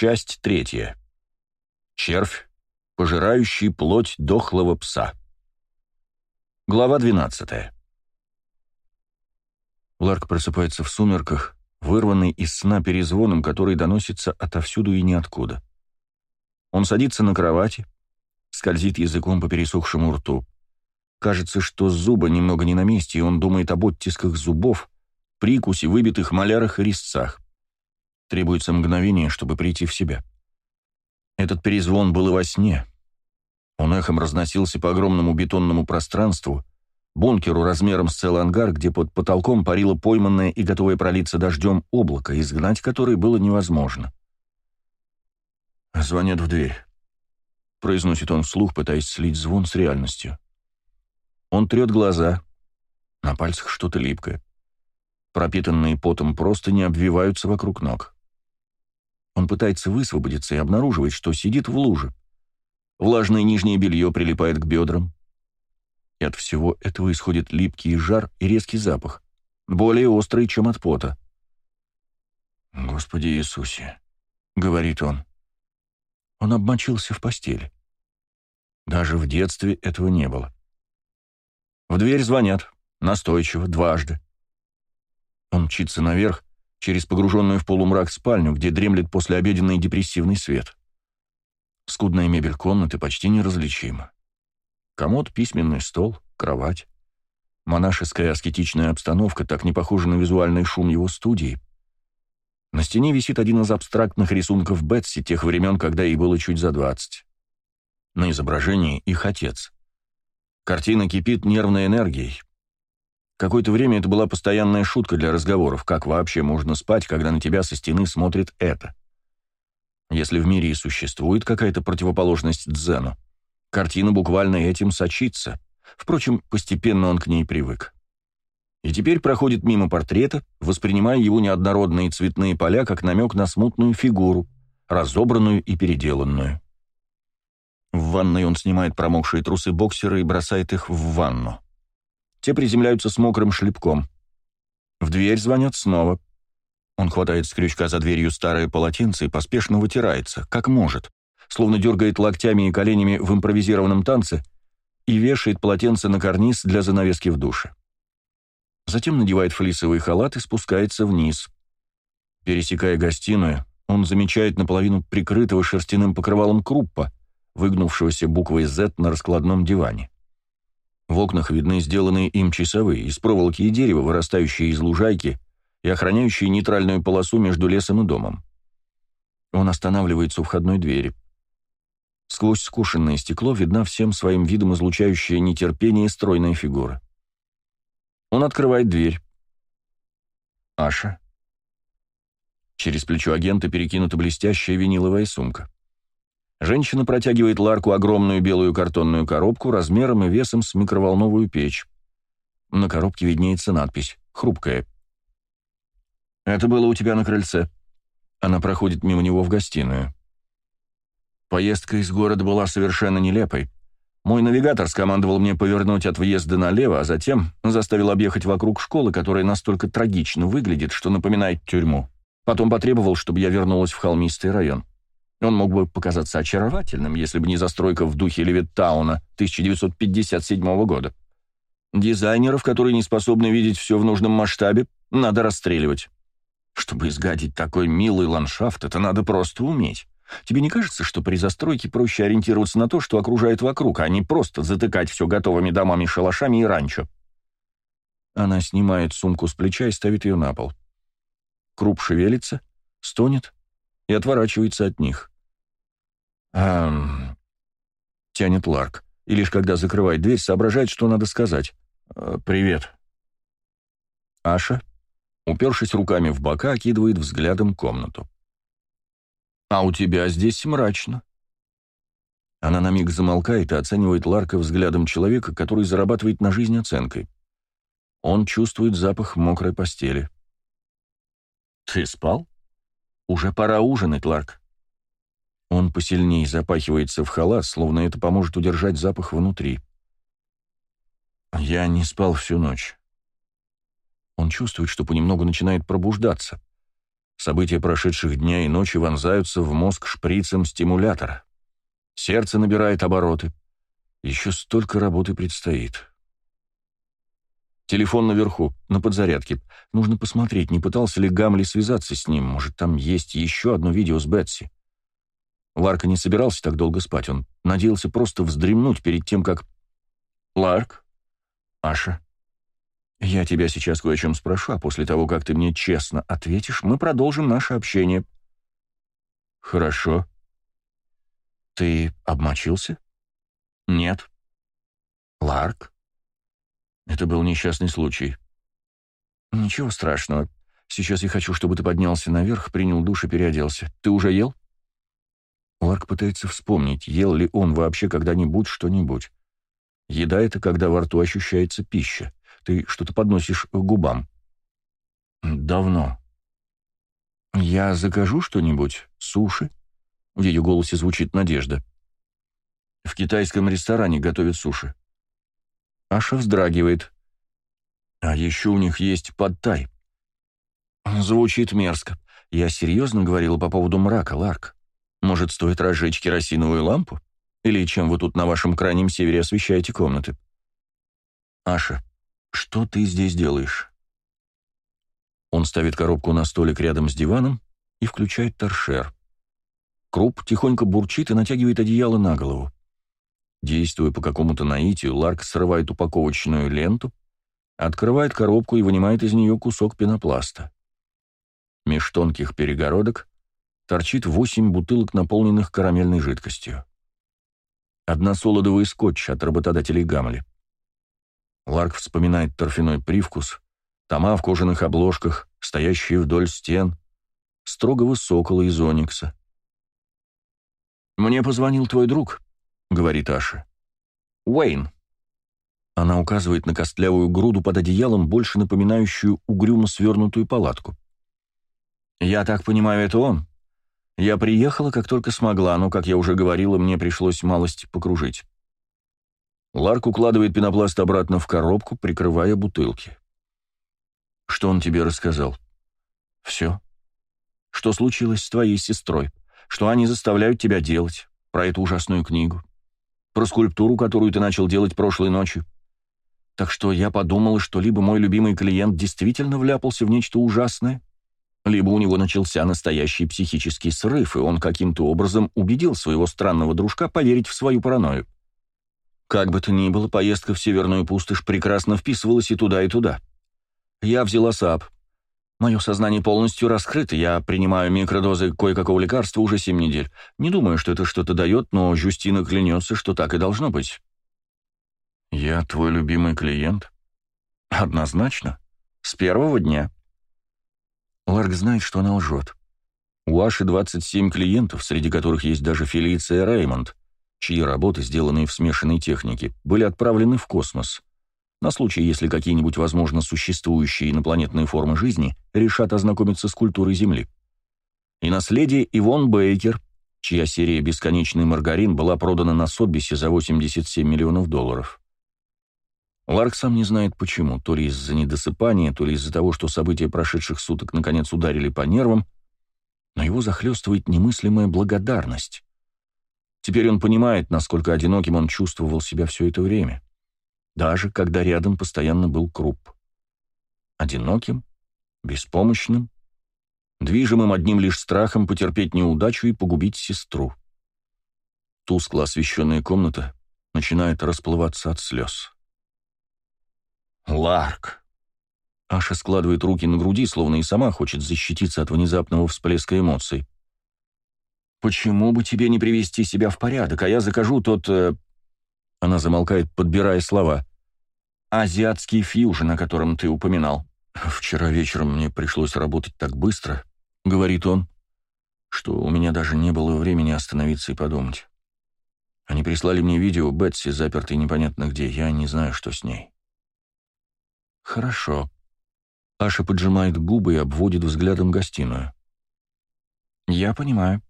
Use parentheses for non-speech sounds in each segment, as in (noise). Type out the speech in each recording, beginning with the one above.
Часть третья. Червь, пожирающий плоть дохлого пса. Глава 12. Ларк просыпается в сумерках, вырванный из сна перезвоном, который доносится отовсюду и ниоткуда. Он садится на кровати, скользит языком по пересохшему рту. Кажется, что зубы немного не на месте, и он думает об оттисках зубов, прикусе, выбитых малярах и резцах. Требуется мгновение, чтобы прийти в себя. Этот перезвон был и во сне. Он эхом разносился по огромному бетонному пространству, бункеру размером с целый ангар, где под потолком парило пойманное и готовое пролиться дождем облако, изгнать которое было невозможно. «Звонят в дверь», — произносит он вслух, пытаясь слить звон с реальностью. Он трет глаза. На пальцах что-то липкое. Пропитанные потом просто не обвиваются вокруг ног. Он пытается высвободиться и обнаруживает, что сидит в луже. Влажное нижнее белье прилипает к бедрам. И от всего этого исходит липкий жар и резкий запах, более острый, чем от пота. «Господи Иисусе!» — говорит он. Он обмочился в постели. Даже в детстве этого не было. В дверь звонят, настойчиво, дважды. Он мчится наверх, через погруженную в полумрак спальню, где дремлет послеобеденный депрессивный свет. Скудная мебель комнаты почти неразличима. Комод, письменный стол, кровать. Монашеская аскетичная обстановка так не похожа на визуальный шум его студии. На стене висит один из абстрактных рисунков Бетси тех времен, когда ей было чуть за двадцать. На изображении их отец. Картина кипит нервной энергией, Какое-то время это была постоянная шутка для разговоров, как вообще можно спать, когда на тебя со стены смотрит это. Если в мире и существует какая-то противоположность дзену, картина буквально этим сочится. Впрочем, постепенно он к ней привык. И теперь проходит мимо портрета, воспринимая его неоднородные цветные поля как намек на смутную фигуру, разобранную и переделанную. В ванной он снимает промокшие трусы боксера и бросает их в ванну. Те приземляются с мокрым шлепком. В дверь звонят снова. Он хватает с крючка за дверью старое полотенце и поспешно вытирается, как может, словно дергает локтями и коленями в импровизированном танце и вешает полотенце на карниз для занавески в душе. Затем надевает флисовый халат и спускается вниз. Пересекая гостиную, он замечает наполовину прикрытого шерстяным покрывалом круппа, выгнувшегося буквой «Z» на раскладном диване. В окнах видны сделанные им часовые, из проволоки и дерева, вырастающие из лужайки и охраняющие нейтральную полосу между лесом и домом. Он останавливается у входной двери. Сквозь скушенное стекло видна всем своим видом излучающая нетерпение стройная фигура. Он открывает дверь. Аша. Через плечо агента перекинута блестящая виниловая сумка. Женщина протягивает Ларку огромную белую картонную коробку размером и весом с микроволновую печь. На коробке виднеется надпись «Хрупкая». «Это было у тебя на крыльце». Она проходит мимо него в гостиную. Поездка из города была совершенно нелепой. Мой навигатор скомандовал мне повернуть от въезда налево, а затем заставил объехать вокруг школы, которая настолько трагично выглядит, что напоминает тюрьму. Потом потребовал, чтобы я вернулась в холмистый район. Он мог бы показаться очаровательным, если бы не застройка в духе Левиттауна 1957 года. Дизайнеров, которые не способны видеть все в нужном масштабе, надо расстреливать. Чтобы изгадить такой милый ландшафт, это надо просто уметь. Тебе не кажется, что при застройке проще ориентироваться на то, что окружает вокруг, а не просто затыкать все готовыми домами, шалашами и ранчо? Она снимает сумку с плеча и ставит ее на пол. Круп шевелится, стонет и отворачивается от них. «Ам...» — тянет Ларк, и лишь когда закрывает дверь, соображает, что надо сказать. «Э, «Привет». Аша, упершись руками в бока, окидывает взглядом комнату. «А у тебя здесь мрачно». Она на миг замолкает и оценивает Ларка взглядом человека, который зарабатывает на жизнь оценкой. Он чувствует запах мокрой постели. «Ты спал?» «Уже пора ужинать, Ларк». Он посильнее запахивается в халат, словно это поможет удержать запах внутри. «Я не спал всю ночь». Он чувствует, что понемногу начинает пробуждаться. События прошедших дня и ночи вонзаются в мозг шприцем стимулятора. Сердце набирает обороты. Еще столько работы предстоит. Телефон наверху, на подзарядке. Нужно посмотреть, не пытался ли Гамли связаться с ним. Может, там есть еще одно видео с Бетси. Ларка не собирался так долго спать. Он надеялся просто вздремнуть перед тем, как... «Ларк? Аша? Я тебя сейчас кое о чем спрошу, а после того, как ты мне честно ответишь, мы продолжим наше общение». «Хорошо». «Ты обмочился?» «Нет». «Ларк?» Это был несчастный случай. Ничего страшного. Сейчас я хочу, чтобы ты поднялся наверх, принял душ и переоделся. Ты уже ел? Ларк пытается вспомнить, ел ли он вообще когда-нибудь что-нибудь. Еда — это когда во рту ощущается пища. Ты что-то подносишь к губам. Давно. Я закажу что-нибудь? Суши? В ее голосе звучит надежда. В китайском ресторане готовят суши. Аша вздрагивает. А еще у них есть подтай. Звучит мерзко. Я серьезно говорила по поводу мрака, Ларк. Может, стоит разжечь керосиновую лампу? Или чем вы тут на вашем крайнем севере освещаете комнаты? Аша, что ты здесь делаешь? Он ставит коробку на столик рядом с диваном и включает торшер. Круп тихонько бурчит и натягивает одеяло на голову. Действуя по какому-то наитию, Ларк срывает упаковочную ленту, открывает коробку и вынимает из нее кусок пенопласта. Меж тонких перегородок торчит восемь бутылок, наполненных карамельной жидкостью. Односолодовый скотч от работодателей Гамли. Ларк вспоминает торфяной привкус, тома в кожаных обложках, стоящие вдоль стен, строгого сокола из оникса. «Мне позвонил твой друг», — говорит Аша. «Уэйн». Она указывает на костлявую груду под одеялом, больше напоминающую угрюмо свернутую палатку. «Я так понимаю, это он. Я приехала, как только смогла, но, как я уже говорила, мне пришлось малость покружить». Ларк укладывает пенопласт обратно в коробку, прикрывая бутылки. «Что он тебе рассказал?» «Все. Что случилось с твоей сестрой? Что они заставляют тебя делать? Про эту ужасную книгу? Про скульптуру, которую ты начал делать прошлой ночью. Так что я подумал, что либо мой любимый клиент действительно вляпался в нечто ужасное, либо у него начался настоящий психический срыв, и он каким-то образом убедил своего странного дружка поверить в свою паранойю. Как бы то ни было, поездка в Северную пустошь прекрасно вписывалась и туда, и туда. Я взяла САП, Мое сознание полностью раскрыто, я принимаю микродозы кое-какого лекарства уже семь недель. Не думаю, что это что-то дает, но Жюстина клянется, что так и должно быть. Я твой любимый клиент? Однозначно. С первого дня. Ларк знает, что она лжет. У Аши 27 клиентов, среди которых есть даже Фелиция Реймонд, чьи работы, сделанные в смешанной технике, были отправлены в космос на случай, если какие-нибудь, возможно, существующие инопланетные формы жизни решат ознакомиться с культурой Земли. И наследие Ивон Бейкер, чья серия «Бесконечный маргарин» была продана на Сотбисе за 87 миллионов долларов. Ларк сам не знает почему, то ли из-за недосыпания, то ли из-за того, что события прошедших суток наконец ударили по нервам, но его захлестывает немыслимая благодарность. Теперь он понимает, насколько одиноким он чувствовал себя все это время даже когда рядом постоянно был Круп. Одиноким, беспомощным, движимым одним лишь страхом потерпеть неудачу и погубить сестру. Тускло освещенная комната начинает расплываться от слез. «Ларк!» Аша складывает руки на груди, словно и сама хочет защититься от внезапного всплеска эмоций. «Почему бы тебе не привести себя в порядок, а я закажу тот...» э... Она замолкает, подбирая слова азиатский фьюжн, о котором ты упоминал. Вчера вечером мне пришлось работать так быстро, — говорит он, — что у меня даже не было времени остановиться и подумать. Они прислали мне видео Бетси, запертой непонятно где. Я не знаю, что с ней. Хорошо. Аша поджимает губы и обводит взглядом гостиную. Я понимаю.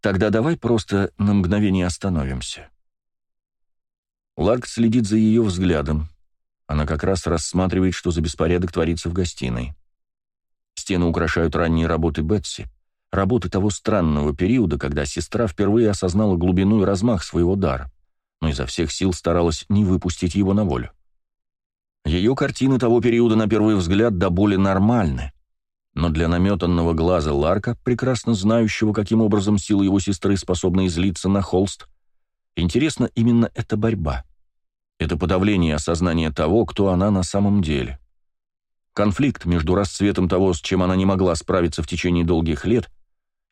Тогда давай просто на мгновение остановимся. Ларк следит за ее взглядом. Она как раз рассматривает, что за беспорядок творится в гостиной. Стены украшают ранние работы Бетси, работы того странного периода, когда сестра впервые осознала глубину и размах своего дара, но изо всех сил старалась не выпустить его на волю. Ее картины того периода на первый взгляд до боли нормальны, но для наметанного глаза Ларка, прекрасно знающего, каким образом силы его сестры способны излиться на холст, интересна именно эта борьба. Это подавление осознания того, кто она на самом деле. Конфликт между расцветом того, с чем она не могла справиться в течение долгих лет,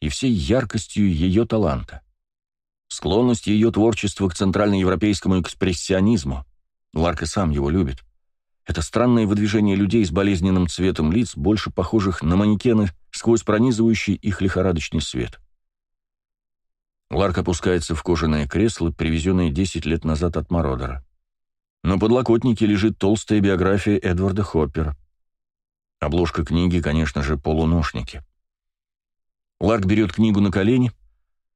и всей яркостью ее таланта. Склонность ее творчества к центральноевропейскому экспрессионизму. Ларк и сам его любит. Это странное выдвижение людей с болезненным цветом лиц, больше похожих на манекены, сквозь пронизывающий их лихорадочный свет. Ларк опускается в кожаное кресло, привезенное 10 лет назад от Мародера. На подлокотнике лежит толстая биография Эдварда Хоппера. Обложка книги, конечно же, полуношники. Ларк берет книгу на колени,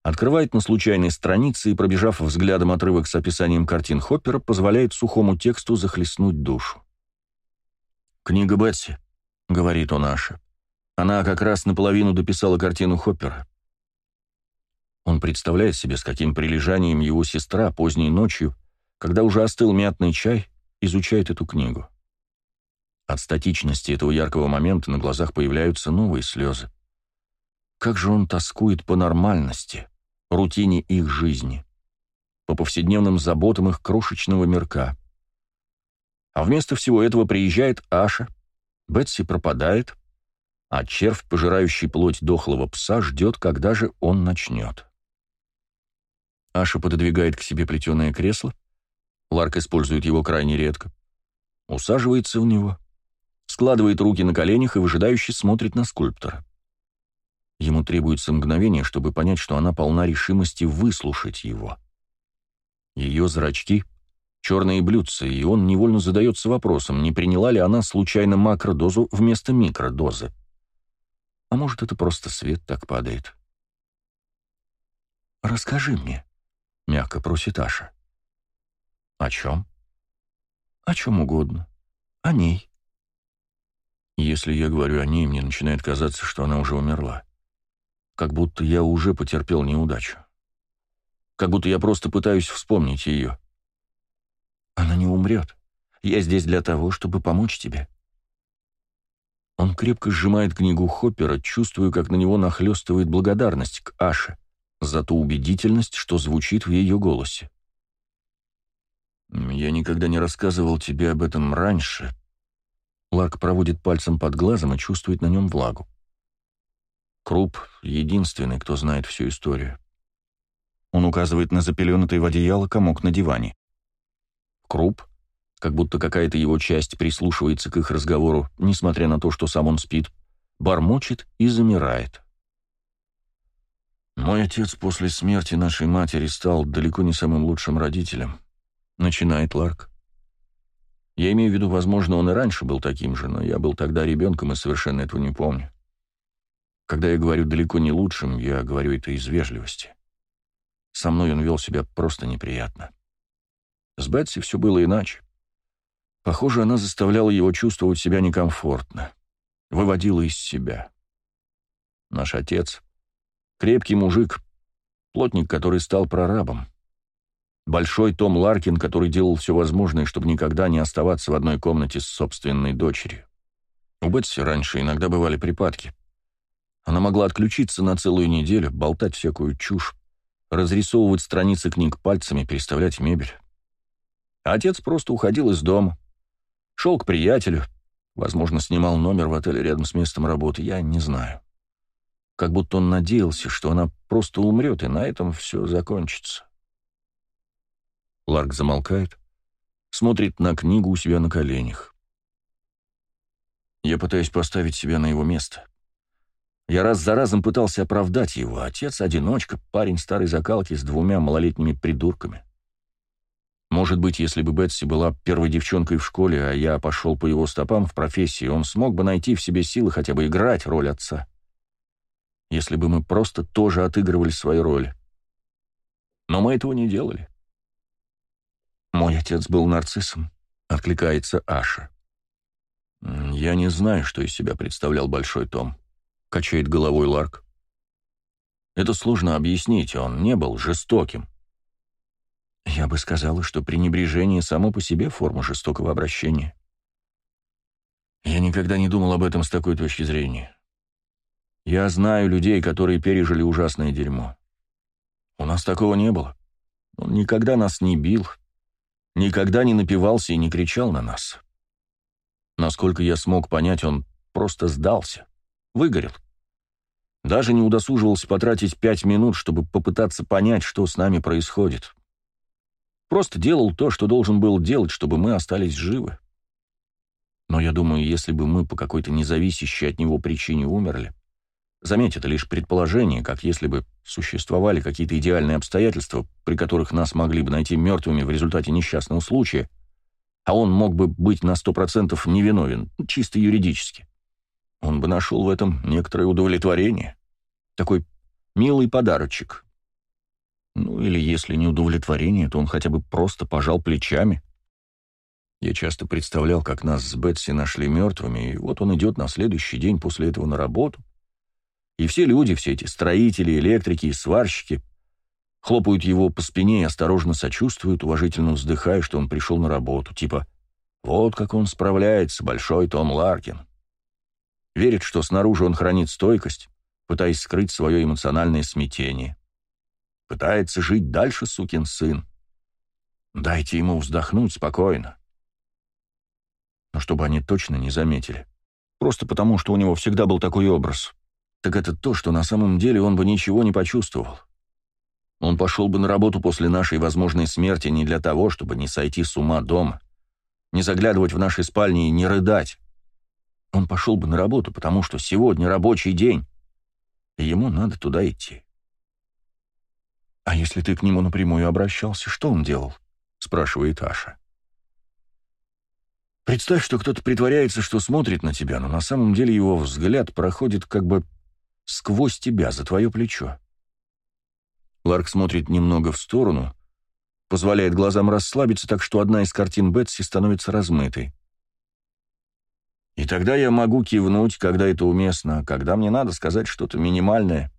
открывает на случайной странице и, пробежав взглядом отрывок с описанием картин Хоппера, позволяет сухому тексту захлестнуть душу. «Книга Бетси», — говорит он Аше. Она как раз наполовину дописала картину Хоппера. Он представляет себе, с каким прилежанием его сестра поздней ночью, когда уже остыл мятный чай, изучает эту книгу. От статичности этого яркого момента на глазах появляются новые слезы. Как же он тоскует по нормальности, рутине их жизни, по повседневным заботам их крошечного мирка. А вместо всего этого приезжает Аша, Бетси пропадает, а червь, пожирающий плоть дохлого пса, ждет, когда же он начнет. Аша пододвигает к себе плетеное кресло, Ларк использует его крайне редко, усаживается в него, складывает руки на коленях и выжидающе смотрит на скульптора. Ему требуется мгновение, чтобы понять, что она полна решимости выслушать его. Ее зрачки — черные блюдца, и он невольно задается вопросом, не приняла ли она случайно макродозу вместо микродозы. А может, это просто свет так падает. «Расскажи мне», — мягко просит Аша. «О чем?» «О чем угодно. О ней». Если я говорю о ней, мне начинает казаться, что она уже умерла. Как будто я уже потерпел неудачу. Как будто я просто пытаюсь вспомнить ее. Она не умрет. Я здесь для того, чтобы помочь тебе». Он крепко сжимает книгу Хоппера, чувствуя, как на него нахлестывает благодарность к Аше за ту убедительность, что звучит в ее голосе. «Я никогда не рассказывал тебе об этом раньше». Ларк проводит пальцем под глазом и чувствует на нем влагу. Круп — единственный, кто знает всю историю. Он указывает на запеленутый в одеяло комок на диване. Круп, как будто какая-то его часть прислушивается к их разговору, несмотря на то, что сам он спит, бормочет и замирает. «Мой отец после смерти нашей матери стал далеко не самым лучшим родителем», — начинает Ларк. «Я имею в виду, возможно, он и раньше был таким же, но я был тогда ребенком и совершенно этого не помню. Когда я говорю «далеко не лучшим», я говорю это из вежливости. Со мной он вел себя просто неприятно. С Бетси все было иначе. Похоже, она заставляла его чувствовать себя некомфортно, выводила из себя. Наш отец — крепкий мужик, плотник, который стал прорабом. Большой Том Ларкин, который делал все возможное, чтобы никогда не оставаться в одной комнате с собственной дочерью. У Бетси раньше иногда бывали припадки. Она могла отключиться на целую неделю, болтать всякую чушь, разрисовывать страницы книг пальцами, переставлять мебель. Отец просто уходил из дома. Шел к приятелю. Возможно, снимал номер в отеле рядом с местом работы. Я не знаю. Как будто он надеялся, что она просто умрет, и на этом все закончится. Ларк замолкает, смотрит на книгу у себя на коленях. Я пытаюсь поставить себя на его место. Я раз за разом пытался оправдать его. Отец — одиночка, парень старой закалки с двумя малолетними придурками. Может быть, если бы Бетси была первой девчонкой в школе, а я пошел по его стопам в профессии, он смог бы найти в себе силы хотя бы играть роль отца. Если бы мы просто тоже отыгрывали свои роли. Но мы этого не делали. «Мой отец был нарциссом», — откликается Аша. «Я не знаю, что из себя представлял Большой Том», — качает головой Ларк. «Это сложно объяснить, он не был жестоким». «Я бы сказала, что пренебрежение само по себе форма жестокого обращения». «Я никогда не думал об этом с такой точки зрения. Я знаю людей, которые пережили ужасное дерьмо. У нас такого не было. Он никогда нас не бил, никогда не напивался и не кричал на нас. Насколько я смог понять, он просто сдался, выгорел. Даже не удосуживался потратить пять минут, чтобы попытаться понять, что с нами происходит. Просто делал то, что должен был делать, чтобы мы остались живы. Но я думаю, если бы мы по какой-то независящей от него причине умерли, заметь, это лишь предположение, как если бы существовали какие-то идеальные обстоятельства, при которых нас могли бы найти мертвыми в результате несчастного случая, а он мог бы быть на сто процентов невиновен, чисто юридически. Он бы нашел в этом некоторое удовлетворение. Такой милый подарочек. Ну, или если не удовлетворение, то он хотя бы просто пожал плечами. Я часто представлял, как нас с Бетси нашли мертвыми, и вот он идет на следующий день после этого на работу. И все люди, все эти строители, электрики и сварщики — хлопают его по спине и осторожно сочувствуют, уважительно вздыхая, что он пришел на работу, типа «Вот как он справляется, большой Том Ларкин». Верит, что снаружи он хранит стойкость, пытаясь скрыть свое эмоциональное смятение. Пытается жить дальше, сукин сын. Дайте ему вздохнуть спокойно. Но чтобы они точно не заметили. Просто потому, что у него всегда был такой образ. Так это то, что на самом деле он бы ничего не почувствовал. Он пошел бы на работу после нашей возможной смерти не для того, чтобы не сойти с ума дома, не заглядывать в наши спальни и не рыдать. Он пошел бы на работу, потому что сегодня рабочий день, и ему надо туда идти. «А если ты к нему напрямую обращался, что он делал?» — спрашивает Аша. Представь, что кто-то притворяется, что смотрит на тебя, но на самом деле его взгляд проходит как бы сквозь тебя, за твое плечо. Ларк смотрит немного в сторону, позволяет глазам расслабиться, так что одна из картин Бетси становится размытой. И тогда я могу кивнуть, когда это уместно, когда мне надо сказать что-то минимальное,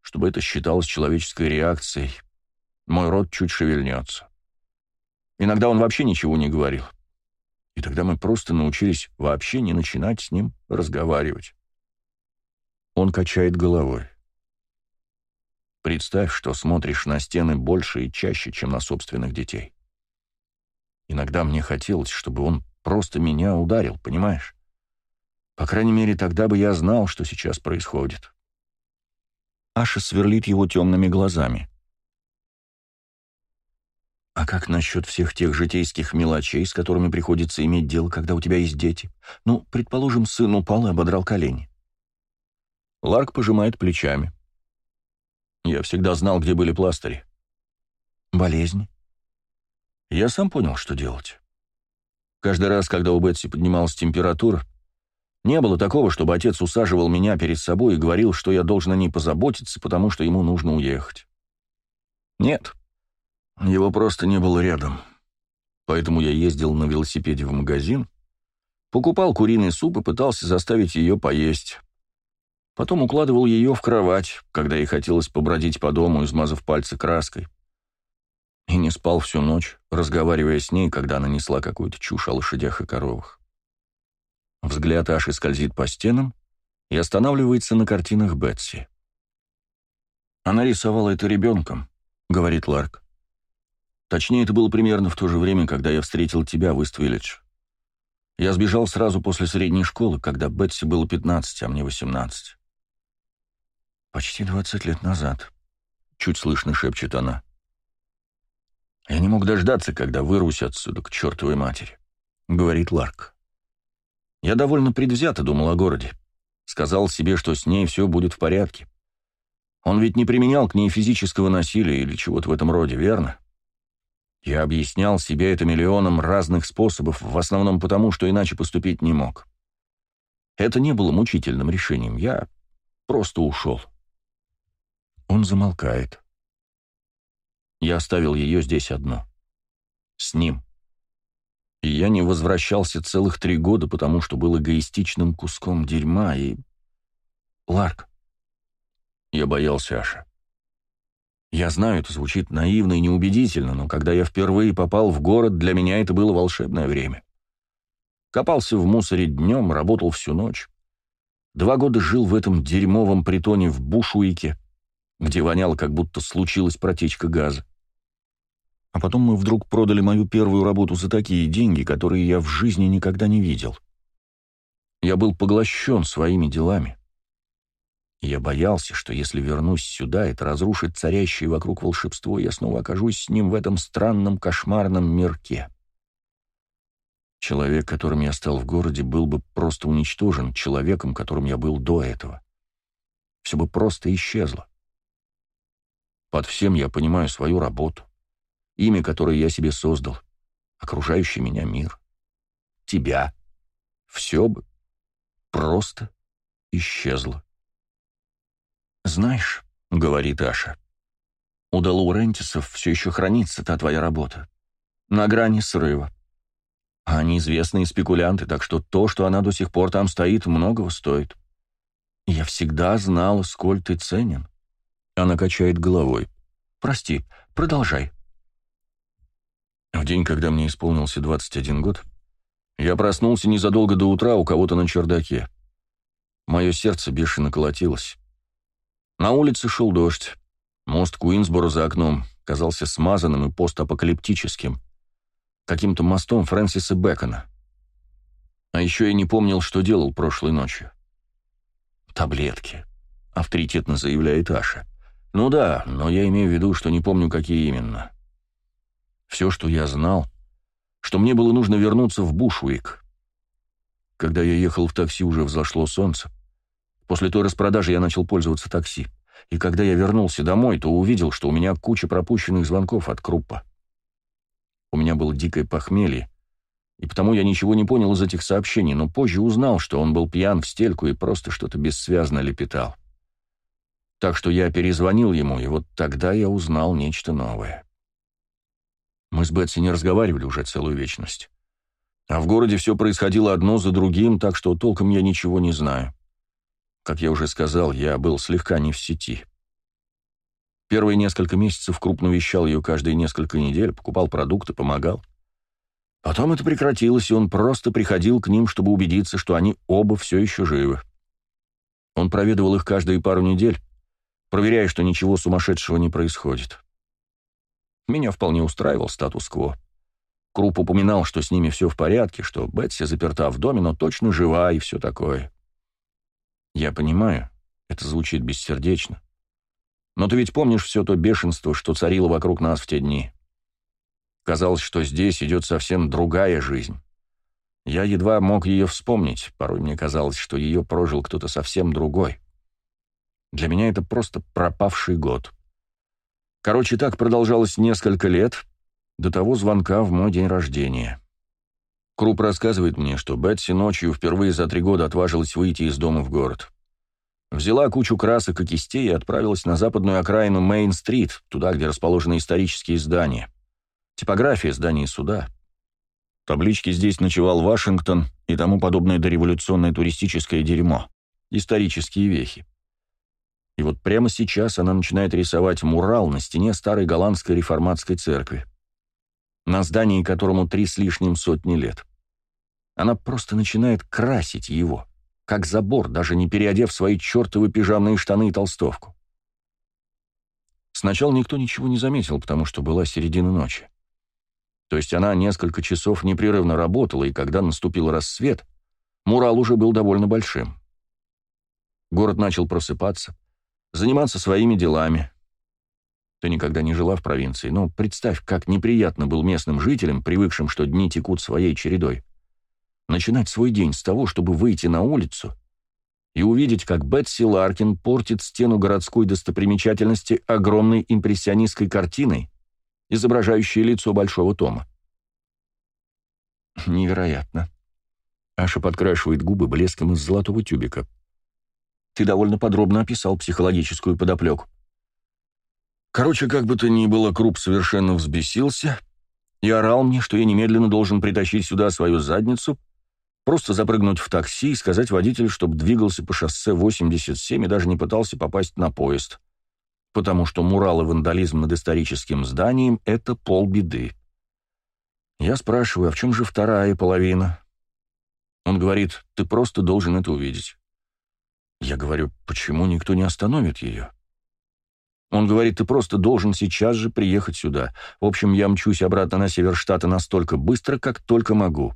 чтобы это считалось человеческой реакцией. Мой рот чуть шевельнется. Иногда он вообще ничего не говорил. И тогда мы просто научились вообще не начинать с ним разговаривать. Он качает головой. Представь, что смотришь на стены больше и чаще, чем на собственных детей. Иногда мне хотелось, чтобы он просто меня ударил, понимаешь? По крайней мере, тогда бы я знал, что сейчас происходит. Аша сверлит его темными глазами. А как насчет всех тех житейских мелочей, с которыми приходится иметь дело, когда у тебя есть дети? Ну, предположим, сын упал и ободрал колени. Ларк пожимает плечами. Я всегда знал, где были пластыри. Болезни. Я сам понял, что делать. Каждый раз, когда у Бетси поднималась температура, не было такого, чтобы отец усаживал меня перед собой и говорил, что я должен о ней позаботиться, потому что ему нужно уехать. Нет, его просто не было рядом. Поэтому я ездил на велосипеде в магазин, покупал куриный суп и пытался заставить ее поесть. Потом укладывал ее в кровать, когда ей хотелось побродить по дому, измазав пальцы краской. И не спал всю ночь, разговаривая с ней, когда она несла какую-то чушь о лошадях и коровах. Взгляд Аши скользит по стенам и останавливается на картинах Бетси. «Она рисовала это ребенком», — говорит Ларк. «Точнее, это было примерно в то же время, когда я встретил тебя в Ист-Виллидж. Я сбежал сразу после средней школы, когда Бетси было 15, а мне 18. «Почти двадцать лет назад», — чуть слышно шепчет она. «Я не мог дождаться, когда вырвусь отсюда к чертовой матери», — говорит Ларк. «Я довольно предвзято думал о городе. Сказал себе, что с ней все будет в порядке. Он ведь не применял к ней физического насилия или чего-то в этом роде, верно? Я объяснял себе это миллионом разных способов, в основном потому, что иначе поступить не мог. Это не было мучительным решением. Я просто ушел. Он замолкает. Я оставил ее здесь одну. С ним. И я не возвращался целых три года, потому что был эгоистичным куском дерьма и... Ларк. Я боялся Аша. Я знаю, это звучит наивно и неубедительно, но когда я впервые попал в город, для меня это было волшебное время. Копался в мусоре днем, работал всю ночь. Два года жил в этом дерьмовом притоне в Бушуике, где воняло, как будто случилась протечка газа. А потом мы вдруг продали мою первую работу за такие деньги, которые я в жизни никогда не видел. Я был поглощен своими делами. я боялся, что если вернусь сюда, это разрушит царящее вокруг волшебство, и я снова окажусь с ним в этом странном кошмарном мирке. Человек, которым я стал в городе, был бы просто уничтожен человеком, которым я был до этого. Все бы просто исчезло. Под всем я понимаю свою работу, имя, которое я себе создал, окружающий меня мир, тебя. Все бы просто исчезло. «Знаешь», — говорит Аша, — «у Далаурентисов все еще хранится та твоя работа. На грани срыва. Они известные спекулянты, так что то, что она до сих пор там стоит, многого стоит. Я всегда знала, сколь ты ценен. Она качает головой. Прости, продолжай. В день, когда мне исполнился 21 год, я проснулся незадолго до утра у кого-то на чердаке. Мое сердце бешено колотилось. На улице шел дождь. Мост Куинсборо за окном казался смазанным и постапокалиптическим каким-то мостом Фрэнсиса Бэкона. А еще я не помнил, что делал прошлой ночью. «Таблетки», — авторитетно заявляет Аша. «Ну да, но я имею в виду, что не помню, какие именно. Все, что я знал, что мне было нужно вернуться в Бушуик. Когда я ехал в такси, уже взошло солнце. После той распродажи я начал пользоваться такси. И когда я вернулся домой, то увидел, что у меня куча пропущенных звонков от Круппа. У меня было дикое похмелье, и потому я ничего не понял из этих сообщений, но позже узнал, что он был пьян в стельку и просто что-то бессвязно лепетал. Так что я перезвонил ему, и вот тогда я узнал нечто новое. Мы с Бетси не разговаривали уже целую вечность. А в городе все происходило одно за другим, так что толком я ничего не знаю. Как я уже сказал, я был слегка не в сети. Первые несколько месяцев крупно вещал ее каждые несколько недель, покупал продукты, помогал. Потом это прекратилось, и он просто приходил к ним, чтобы убедиться, что они оба все еще живы. Он проведывал их каждые пару недель, проверяя, что ничего сумасшедшего не происходит. Меня вполне устраивал статус-кво. Круп упоминал, что с ними все в порядке, что Бетси заперта в доме, но точно жива и все такое. Я понимаю, это звучит бессердечно. Но ты ведь помнишь все то бешенство, что царило вокруг нас в те дни? Казалось, что здесь идет совсем другая жизнь. Я едва мог ее вспомнить, порой мне казалось, что ее прожил кто-то совсем другой. Для меня это просто пропавший год. Короче, так продолжалось несколько лет, до того звонка в мой день рождения. Круп рассказывает мне, что Бетси ночью впервые за три года отважилась выйти из дома в город. Взяла кучу красок и кистей и отправилась на западную окраину Мейн-стрит, туда, где расположены исторические здания. Типография зданий суда. Таблички здесь ночевал Вашингтон и тому подобное дореволюционное туристическое дерьмо. Исторические вехи. И вот прямо сейчас она начинает рисовать мурал на стене старой голландской реформатской церкви, на здании которому три с лишним сотни лет. Она просто начинает красить его как забор, даже не переодев свои чертовы пижамные штаны и толстовку. Сначала никто ничего не заметил, потому что была середина ночи. То есть она несколько часов непрерывно работала, и когда наступил рассвет, мурал уже был довольно большим. Город начал просыпаться, заниматься своими делами. Ты никогда не жила в провинции, но представь, как неприятно был местным жителям, привыкшим, что дни текут своей чередой начинать свой день с того, чтобы выйти на улицу и увидеть, как Бетси Ларкин портит стену городской достопримечательности огромной импрессионистской картиной, изображающей лицо Большого Тома. Невероятно. Аша подкрашивает губы блеском из золотого тюбика. Ты довольно подробно описал психологическую подоплеку. Короче, как бы то ни было, Круп совершенно взбесился и орал мне, что я немедленно должен притащить сюда свою задницу, просто запрыгнуть в такси и сказать водителю, чтобы двигался по шоссе 87 и даже не пытался попасть на поезд, потому что мурал и вандализм над историческим зданием — это полбеды. Я спрашиваю, а в чем же вторая половина? Он говорит, ты просто должен это увидеть. Я говорю, почему никто не остановит ее? Он говорит, ты просто должен сейчас же приехать сюда. В общем, я мчусь обратно на север штата настолько быстро, как только могу.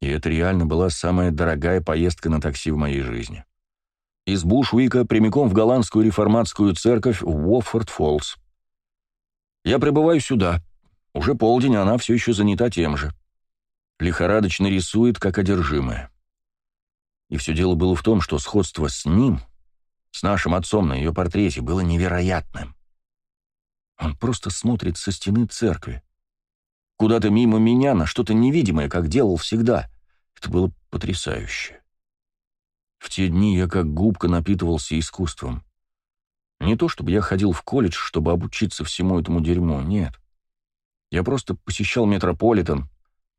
И это реально была самая дорогая поездка на такси в моей жизни. Из Бушвика прямиком в голландскую реформатскую церковь в Уоффорд-Фоллс. Я прибываю сюда. Уже полдень, а она все еще занята тем же. Лихорадочно рисует, как одержимая. И все дело было в том, что сходство с ним — с нашим отцом на ее портрете было невероятным. Он просто смотрит со стены церкви. Куда-то мимо меня, на что-то невидимое, как делал всегда. Это было потрясающе. В те дни я как губка напитывался искусством. Не то, чтобы я ходил в колледж, чтобы обучиться всему этому дерьму, нет. Я просто посещал Метрополитен,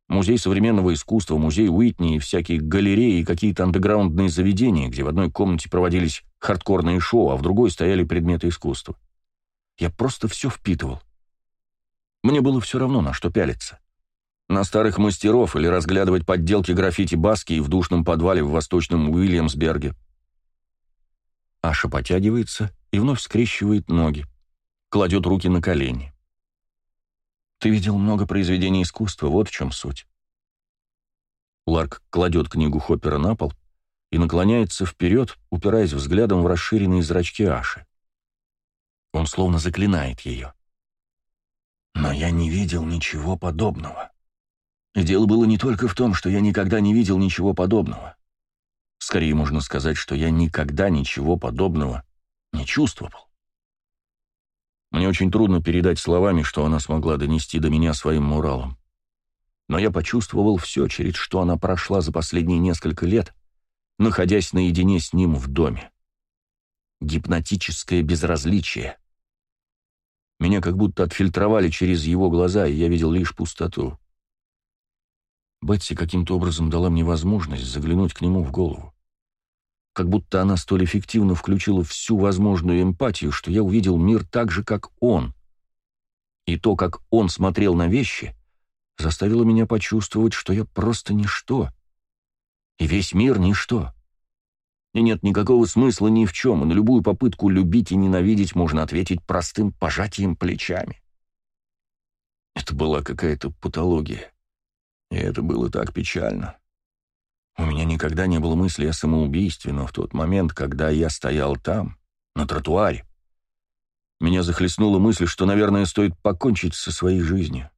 Музей современного искусства, музей Уитни и всякие галереи и какие-то андеграундные заведения, где в одной комнате проводились хардкорные шоу, а в другой стояли предметы искусства. Я просто все впитывал. Мне было все равно, на что пялиться. На старых мастеров или разглядывать подделки граффити Баски в душном подвале в восточном Уильямсберге. Аша потягивается и вновь скрещивает ноги, кладет руки на колени. Ты видел много произведений искусства, вот в чем суть. Ларк кладет книгу Хоппера на пол и наклоняется вперед, упираясь взглядом в расширенные зрачки Аши. Он словно заклинает ее. Но я не видел ничего подобного. И дело было не только в том, что я никогда не видел ничего подобного. Скорее можно сказать, что я никогда ничего подобного не чувствовал. Мне очень трудно передать словами, что она смогла донести до меня своим муралом. Но я почувствовал все, через что она прошла за последние несколько лет, находясь наедине с ним в доме. Гипнотическое безразличие. Меня как будто отфильтровали через его глаза, и я видел лишь пустоту. Бетси каким-то образом дала мне возможность заглянуть к нему в голову как будто она столь эффективно включила всю возможную эмпатию, что я увидел мир так же, как он. И то, как он смотрел на вещи, заставило меня почувствовать, что я просто ничто. И весь мир ничто. И нет никакого смысла ни в чем, и на любую попытку любить и ненавидеть можно ответить простым пожатием плечами. Это была какая-то патология. И это было так печально. У меня никогда не было мысли о самоубийстве, но в тот момент, когда я стоял там, на тротуаре, меня захлестнула мысль, что, наверное, стоит покончить со своей жизнью.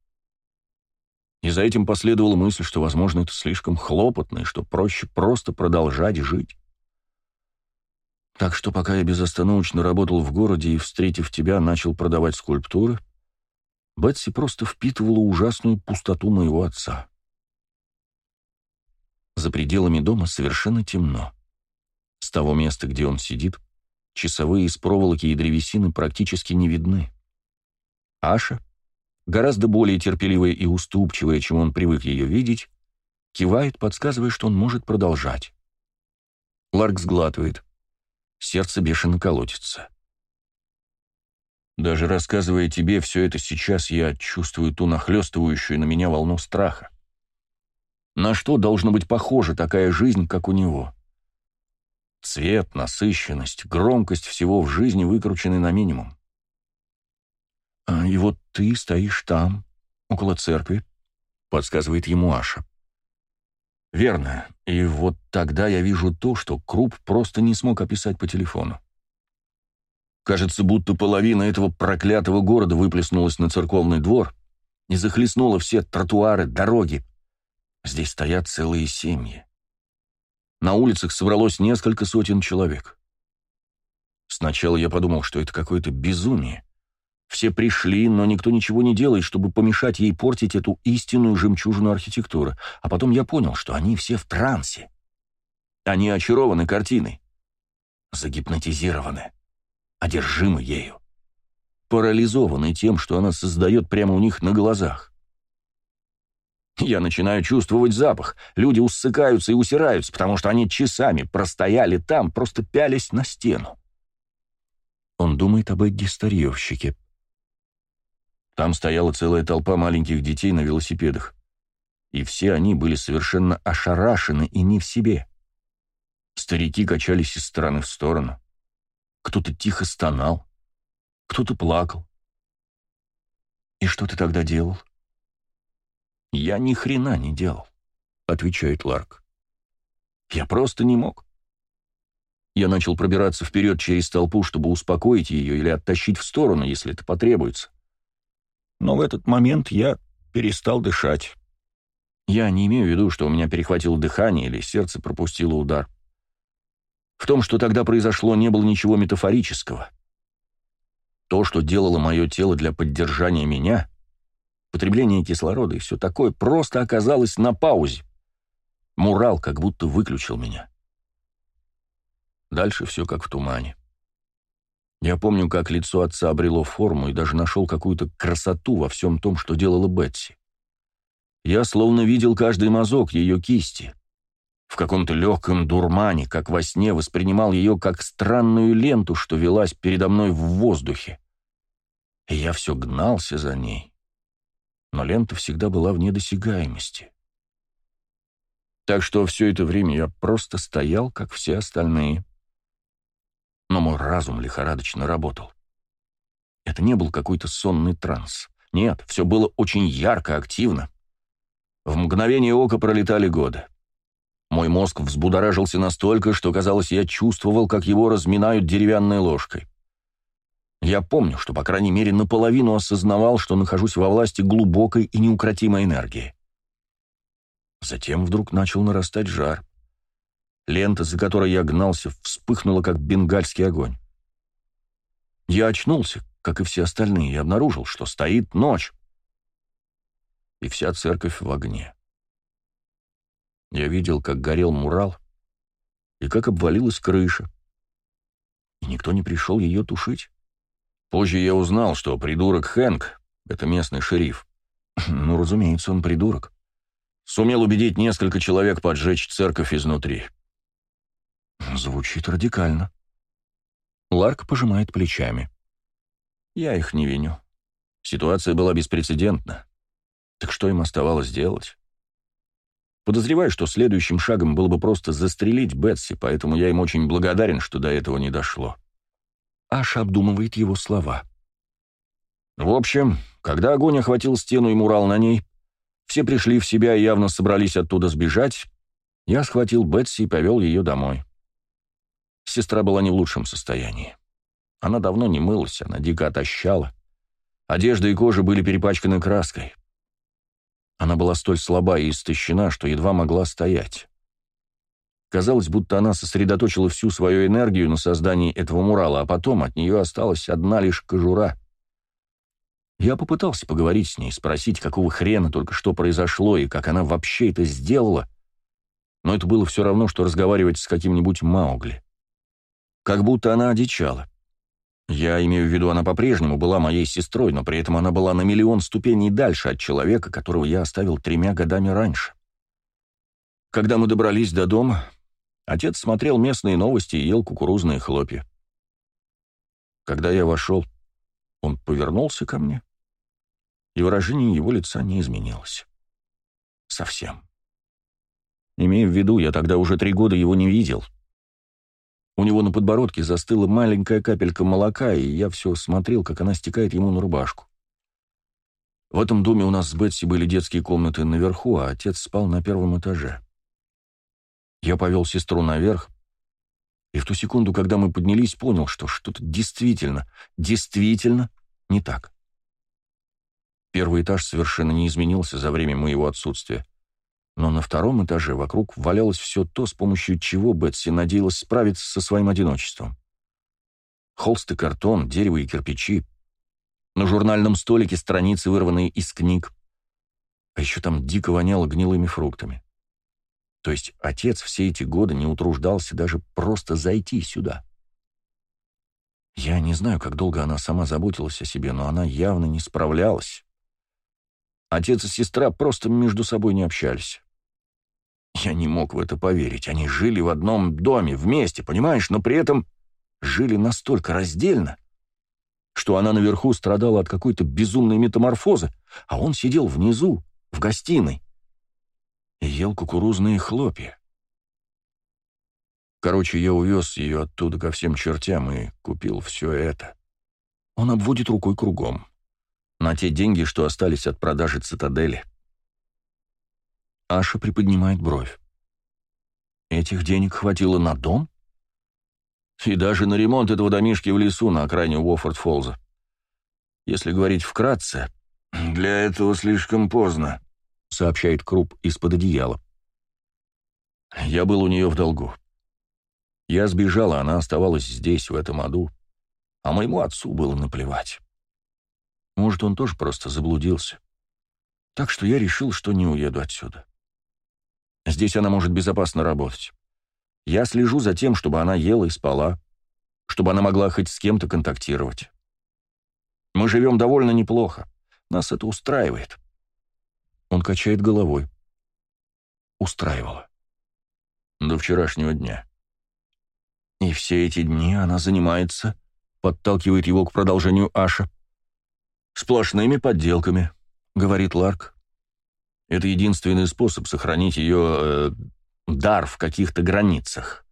И за этим последовала мысль, что, возможно, это слишком хлопотно, и что проще просто продолжать жить. Так что пока я безостановочно работал в городе и, встретив тебя, начал продавать скульптуры, Бетси просто впитывала ужасную пустоту моего отца. За пределами дома совершенно темно. С того места, где он сидит, часовые из проволоки и древесины практически не видны. Аша, гораздо более терпеливая и уступчивая, чем он привык ее видеть, кивает, подсказывая, что он может продолжать. Ларк сглатывает. Сердце бешено колотится. Даже рассказывая тебе все это сейчас, я чувствую ту нахлестывающую на меня волну страха. На что должна быть похожа такая жизнь, как у него? Цвет, насыщенность, громкость всего в жизни выкручены на минимум. А, «И вот ты стоишь там, около церкви», — подсказывает ему Аша. «Верно. И вот тогда я вижу то, что Круп просто не смог описать по телефону. Кажется, будто половина этого проклятого города выплеснулась на церковный двор и захлестнула все тротуары, дороги, Здесь стоят целые семьи. На улицах собралось несколько сотен человек. Сначала я подумал, что это какое-то безумие. Все пришли, но никто ничего не делает, чтобы помешать ей портить эту истинную жемчужину архитектуры. А потом я понял, что они все в трансе. Они очарованы картиной. Загипнотизированы. Одержимы ею. Парализованы тем, что она создает прямо у них на глазах. Я начинаю чувствовать запах. Люди усыкаются и усираются, потому что они часами простояли там, просто пялись на стену. Он думает об Эдди Старьевщике. Там стояла целая толпа маленьких детей на велосипедах. И все они были совершенно ошарашены и не в себе. Старики качались из стороны в сторону. Кто-то тихо стонал, кто-то плакал. «И что ты тогда делал?» «Я ни хрена не делал», — отвечает Ларк. «Я просто не мог. Я начал пробираться вперед через толпу, чтобы успокоить ее или оттащить в сторону, если это потребуется. Но в этот момент я перестал дышать. Я не имею в виду, что у меня перехватило дыхание или сердце пропустило удар. В том, что тогда произошло, не было ничего метафорического. То, что делало мое тело для поддержания меня, потребление кислорода и все такое, просто оказалось на паузе. Мурал как будто выключил меня. Дальше все как в тумане. Я помню, как лицо отца обрело форму и даже нашел какую-то красоту во всем том, что делала Бетси. Я словно видел каждый мазок ее кисти. В каком-то легком дурмане, как во сне, воспринимал ее как странную ленту, что велась передо мной в воздухе. И я все гнался за ней. Но лента всегда была в недосягаемости. Так что все это время я просто стоял, как все остальные но мой разум лихорадочно работал. Это не был какой-то сонный транс. Нет, все было очень ярко, активно. В мгновение ока пролетали годы. Мой мозг взбудоражился настолько, что, казалось, я чувствовал, как его разминают деревянной ложкой. Я помню, что, по крайней мере, наполовину осознавал, что нахожусь во власти глубокой и неукротимой энергии. Затем вдруг начал нарастать жар. Лента, за которой я гнался, вспыхнула, как бенгальский огонь. Я очнулся, как и все остальные, и обнаружил, что стоит ночь. И вся церковь в огне. Я видел, как горел мурал, и как обвалилась крыша. И никто не пришел ее тушить. Позже я узнал, что придурок Хэнк — это местный шериф. (laughs) Ну, разумеется, он придурок. Сумел убедить несколько человек поджечь церковь изнутри. Звучит радикально. Ларк пожимает плечами. Я их не виню. Ситуация была беспрецедентна. Так что им оставалось делать? Подозреваю, что следующим шагом было бы просто застрелить Бетси, поэтому я им очень благодарен, что до этого не дошло. Аш обдумывает его слова. В общем, когда огонь охватил стену и мурал на ней, все пришли в себя и явно собрались оттуда сбежать, я схватил Бетси и повел ее домой. Сестра была не в лучшем состоянии. Она давно не мылась, она дико отощала. Одежда и кожа были перепачканы краской. Она была столь слаба и истощена, что едва могла стоять. Казалось, будто она сосредоточила всю свою энергию на создании этого мурала, а потом от нее осталась одна лишь кожура. Я попытался поговорить с ней, спросить, какого хрена только что произошло и как она вообще это сделала, но это было все равно, что разговаривать с каким-нибудь Маугли как будто она одичала. Я имею в виду, она по-прежнему была моей сестрой, но при этом она была на миллион ступеней дальше от человека, которого я оставил тремя годами раньше. Когда мы добрались до дома, отец смотрел местные новости и ел кукурузные хлопья. Когда я вошел, он повернулся ко мне, и выражение его лица не изменилось. Совсем. Имею в виду, я тогда уже три года его не видел — у него на подбородке застыла маленькая капелька молока, и я все смотрел, как она стекает ему на рубашку. В этом доме у нас с Бетси были детские комнаты наверху, а отец спал на первом этаже. Я повел сестру наверх, и в ту секунду, когда мы поднялись, понял, что что-то действительно, действительно не так. Первый этаж совершенно не изменился за время моего отсутствия. Но на втором этаже вокруг валялось все то, с помощью чего Бетси надеялась справиться со своим одиночеством. Холст и картон, дерево и кирпичи. На журнальном столике страницы, вырванные из книг. А еще там дико воняло гнилыми фруктами. То есть отец все эти годы не утруждался даже просто зайти сюда. Я не знаю, как долго она сама заботилась о себе, но она явно не справлялась. Отец и сестра просто между собой не общались. Я не мог в это поверить. Они жили в одном доме, вместе, понимаешь, но при этом жили настолько раздельно, что она наверху страдала от какой-то безумной метаморфозы, а он сидел внизу, в гостиной, и ел кукурузные хлопья. Короче, я увез ее оттуда ко всем чертям и купил все это. Он обводит рукой кругом. На те деньги, что остались от продажи цитадели. Аша приподнимает бровь. Этих денег хватило на дом? И даже на ремонт этого домишки в лесу на окраине Уоффорд-Фолза. Если говорить вкратце, (clears throat) для этого слишком поздно, сообщает Круп из-под одеяла. Я был у нее в долгу. Я сбежала, она оставалась здесь, в этом аду, а моему отцу было наплевать. Может, он тоже просто заблудился. Так что я решил, что не уеду отсюда. Здесь она может безопасно работать. Я слежу за тем, чтобы она ела и спала, чтобы она могла хоть с кем-то контактировать. Мы живем довольно неплохо. Нас это устраивает. Он качает головой. Устраивало. До вчерашнего дня. И все эти дни она занимается, подталкивает его к продолжению Аша. Сплошными подделками, говорит Ларк. Это единственный способ сохранить ее э, дар в каких-то границах.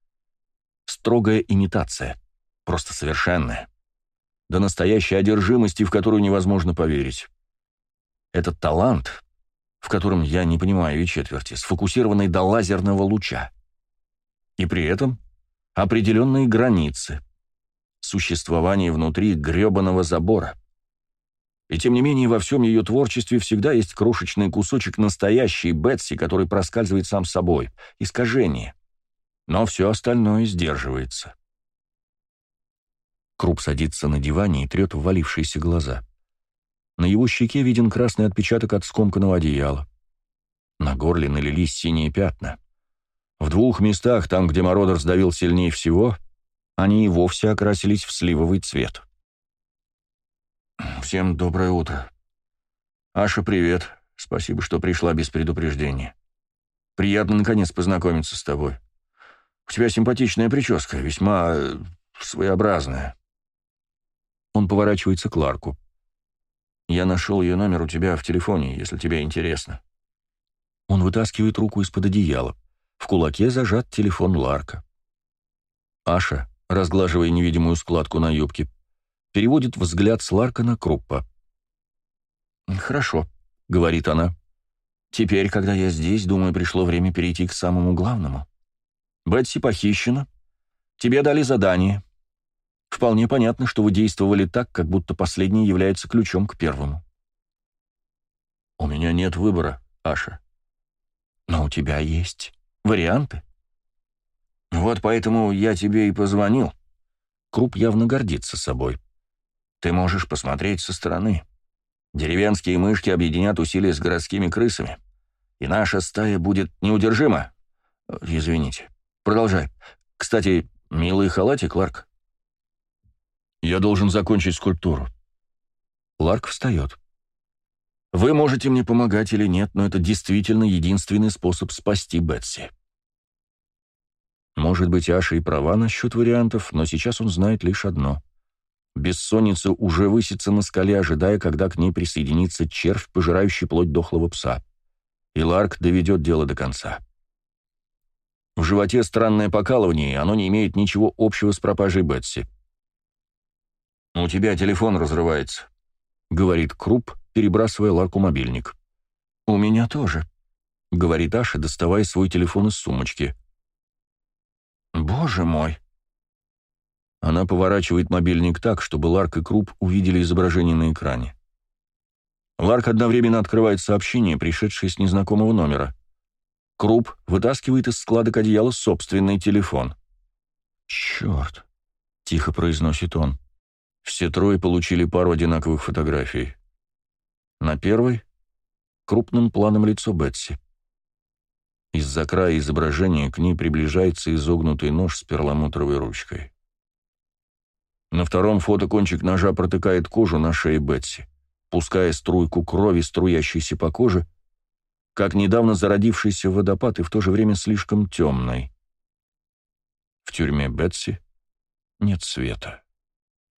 Строгая имитация, просто совершенная. До настоящей одержимости, в которую невозможно поверить. Этот талант, в котором я не понимаю и четверти, сфокусированный до лазерного луча. И при этом определенные границы, существование внутри гребаного забора — и тем не менее во всем ее творчестве всегда есть крошечный кусочек настоящей Бетси, который проскальзывает сам собой, искажение. Но все остальное сдерживается. Круп садится на диване и трет ввалившиеся глаза. На его щеке виден красный отпечаток от скомканного одеяла. На горле налились синие пятна. В двух местах, там, где Мородер сдавил сильнее всего, они и вовсе окрасились в сливовый цвет. «Всем доброе утро. Аша, привет. Спасибо, что пришла без предупреждения. Приятно, наконец, познакомиться с тобой. У тебя симпатичная прическа, весьма э, своеобразная». Он поворачивается к Ларку. «Я нашел ее номер у тебя в телефоне, если тебе интересно». Он вытаскивает руку из-под одеяла. В кулаке зажат телефон Ларка. Аша, разглаживая невидимую складку на юбке, переводит взгляд с Ларка на Круппа. «Хорошо», — говорит она. «Теперь, когда я здесь, думаю, пришло время перейти к самому главному. Бетси похищена. Тебе дали задание. Вполне понятно, что вы действовали так, как будто последнее является ключом к первому». «У меня нет выбора, Аша». «Но у тебя есть варианты». «Вот поэтому я тебе и позвонил». Круп явно гордится собой. Ты можешь посмотреть со стороны. Деревенские мышки объединят усилия с городскими крысами, и наша стая будет неудержима. Извините. Продолжай. Кстати, милый халатик, Ларк. Я должен закончить скульптуру. Ларк встает. Вы можете мне помогать или нет, но это действительно единственный способ спасти Бетси. Может быть, Аша и права насчет вариантов, но сейчас он знает лишь одно. Бессонница уже высится на скале, ожидая, когда к ней присоединится червь, пожирающий плоть дохлого пса. И Ларк доведет дело до конца. В животе странное покалывание, оно не имеет ничего общего с пропажей Бетси. «У тебя телефон разрывается», — говорит Круп, перебрасывая Ларку мобильник. «У меня тоже», — говорит Аша, доставая свой телефон из сумочки. «Боже мой!» Она поворачивает мобильник так, чтобы Ларк и Круп увидели изображение на экране. Ларк одновременно открывает сообщение, пришедшее с незнакомого номера. Круп вытаскивает из складок одеяла собственный телефон. «Черт!» — тихо произносит он. Все трое получили пару одинаковых фотографий. На первой — крупным планом лицо Бетси. Из-за края изображения к ней приближается изогнутый нож с перламутровой ручкой. На втором фото кончик ножа протыкает кожу на шее Бетси. пуская струйку крови, струящейся по коже, как недавно зародившийся водопад и в то же время слишком темный. В тюрьме Бетси нет света.